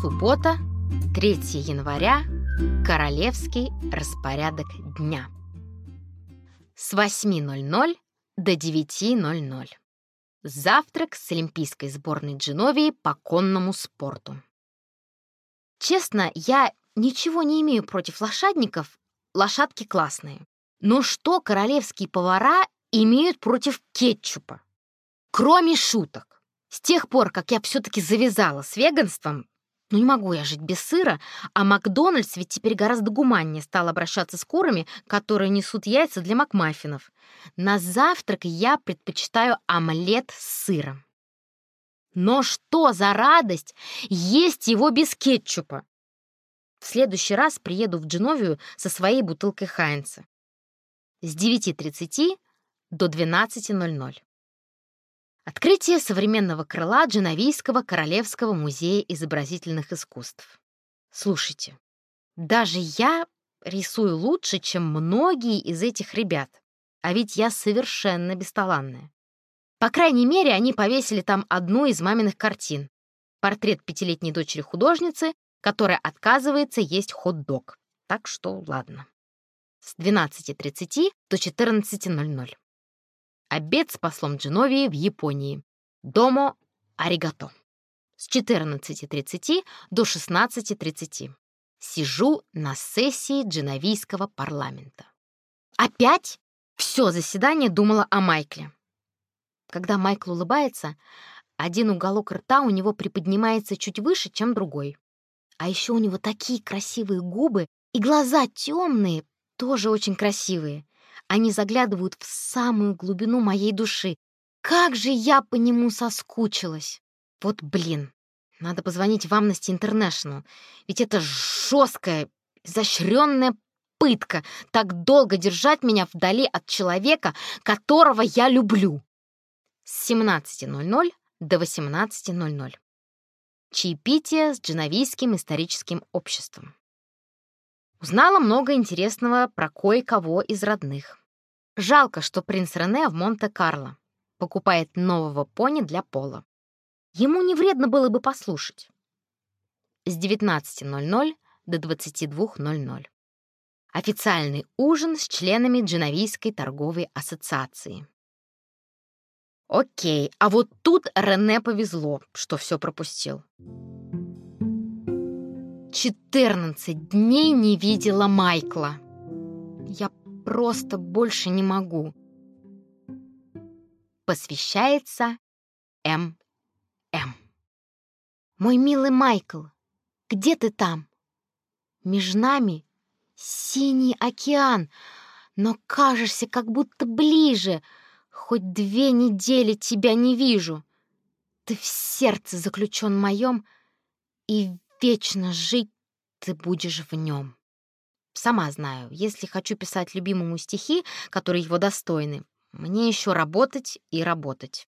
Суббота, 3 января, королевский распорядок дня. С 8.00 до 9.00. Завтрак с олимпийской сборной Дженовии по конному спорту. Честно, я ничего не имею против лошадников, лошадки классные. Но что королевские повара имеют против кетчупа? Кроме шуток. С тех пор, как я все-таки завязала с веганством, ну не могу я жить без сыра, а Макдональдс ведь теперь гораздо гуманнее стал обращаться с курами, которые несут яйца для макмаффинов. На завтрак я предпочитаю омлет с сыром. Но что за радость есть его без кетчупа? В следующий раз приеду в Дженовию со своей бутылкой Хайнца. С 9.30 до 12.00. Открытие современного крыла Дженовийского Королевского музея изобразительных искусств. Слушайте, даже я рисую лучше, чем многие из этих ребят. А ведь я совершенно бесталанная. По крайней мере, они повесили там одну из маминых картин. Портрет пятилетней дочери художницы, которая отказывается есть хот-дог. Так что ладно. С 12.30 до 14.00. Обед с послом Дженовии в Японии. Домо аригато. С 14.30 до 16.30. Сижу на сессии дженовийского парламента. Опять? Все заседание думала о Майкле. Когда Майкл улыбается, один уголок рта у него приподнимается чуть выше, чем другой. А еще у него такие красивые губы и глаза темные, тоже очень красивые. Они заглядывают в самую глубину моей души. Как же я по нему соскучилась! Вот блин, надо позвонить в Amnesty International, ведь это жесткая, изощренная пытка так долго держать меня вдали от человека, которого я люблю. С 17.00 до 18.00. Чаепитие с Дженовийским историческим обществом. Узнала много интересного про кое-кого из родных. Жалко, что принц Рене в Монте-Карло покупает нового пони для Пола. Ему не вредно было бы послушать. С 19.00 до 22.00. Официальный ужин с членами Дженовийской торговой ассоциации. Окей, а вот тут Рене повезло, что все пропустил. 14 дней не видела Майкла. Я просто больше не могу. Посвящается М. М. Мой милый Майкл, где ты там? Между нами синий океан, но кажешься как будто ближе. Хоть две недели тебя не вижу. Ты в сердце заключен моем, и вечно жить ты будешь в нем. Сама знаю, если хочу писать любимому стихи, которые его достойны, мне еще работать и работать.